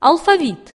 алфавит.